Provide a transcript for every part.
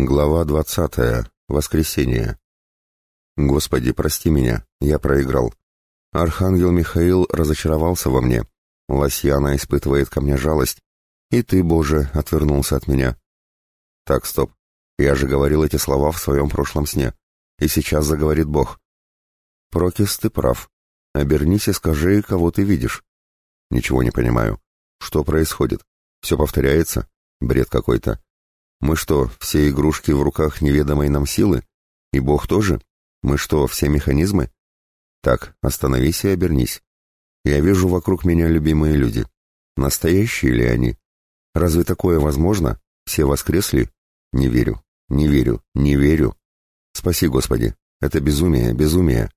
Глава двадцатая. Воскресенье. Господи, прости меня, я проиграл. Архангел Михаил разочаровался во мне. Лосьяна испытывает ко мне жалость. И ты, Боже, отвернулся от меня. Так, стоп. Я же говорил эти слова в своем прошлом сне. И сейчас заговорит Бог. Прокис, ты прав. Обернись и скажи, кого ты видишь. Ничего не понимаю. Что происходит? Все повторяется? Бред какой-то. Мы что, все игрушки в руках неведомой нам силы? И Бог тоже? Мы что, все механизмы? Так, остановись и обернись. Я вижу вокруг меня любимые люди. Настоящие ли они? Разве такое возможно? Все воскресли? Не верю, не верю, не верю. Спаси, Господи. Это безумие, безумие.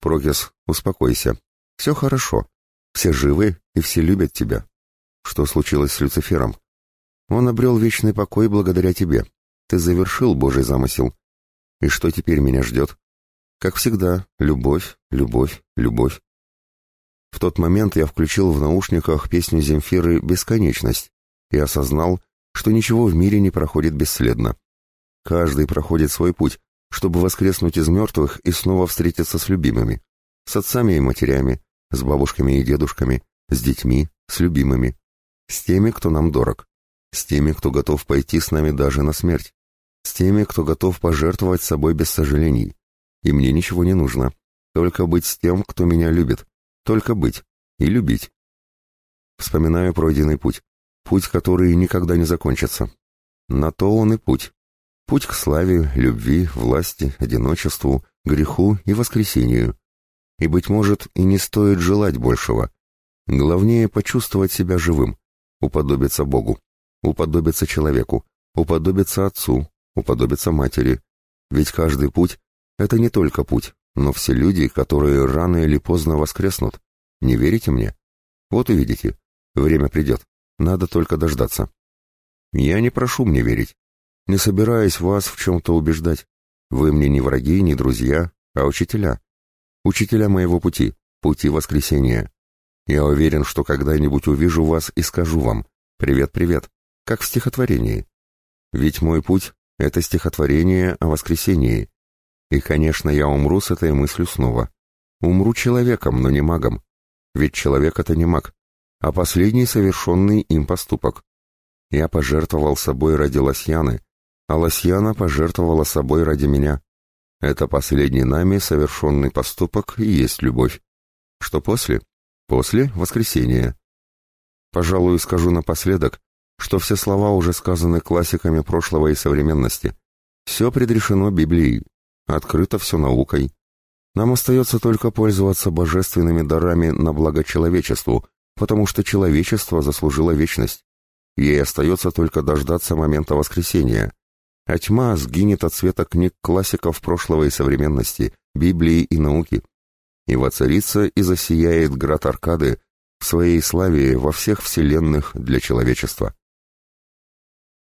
Прокис, успокойся. Все хорошо. Все живы и все любят тебя. Что случилось с Люцифером? Он обрел вечный покой благодаря тебе. Ты завершил Божий замысел. И что теперь меня ждет? Как всегда, любовь, любовь, любовь. В тот момент я включил в наушниках песню Земфиры «Бесконечность» и осознал, что ничего в мире не проходит бесследно. Каждый проходит свой путь, чтобы воскреснуть из мертвых и снова встретиться с любимыми, с отцами и матерями, с бабушками и дедушками, с детьми, с любимыми, с теми, кто нам дорог с теми, кто готов пойти с нами даже на смерть, с теми, кто готов пожертвовать собой без сожалений. И мне ничего не нужно, только быть с тем, кто меня любит, только быть и любить. Вспоминаю пройденный путь, путь, который никогда не закончится. На то он и путь. Путь к славе, любви, власти, одиночеству, греху и воскресению. И, быть может, и не стоит желать большего. Главнее почувствовать себя живым, уподобиться Богу уподобиться человеку, уподобиться отцу, уподобиться матери. Ведь каждый путь — это не только путь, но все люди, которые рано или поздно воскреснут. Не верите мне? Вот увидите. Время придет. Надо только дождаться. Я не прошу мне верить. Не собираюсь вас в чем-то убеждать. Вы мне не враги, не друзья, а учителя. Учителя моего пути, пути воскресения. Я уверен, что когда-нибудь увижу вас и скажу вам «Привет-привет» как в стихотворении. Ведь мой путь — это стихотворение о воскресении. И, конечно, я умру с этой мыслью снова. Умру человеком, но не магом. Ведь человек — это не маг, а последний совершенный им поступок. Я пожертвовал собой ради Лосьяны, а Лосьяна пожертвовала собой ради меня. Это последний нами совершенный поступок и есть любовь. Что после? После — воскресения. Пожалуй, скажу напоследок, что все слова уже сказаны классиками прошлого и современности. Все предрешено Библией, открыто все наукой. Нам остается только пользоваться божественными дарами на благо человечеству, потому что человечество заслужило вечность. Ей остается только дождаться момента воскресения, а тьма сгинет от света книг классиков прошлого и современности, Библии и науки, и воцарится и засияет град Аркады в своей славе во всех вселенных для человечества.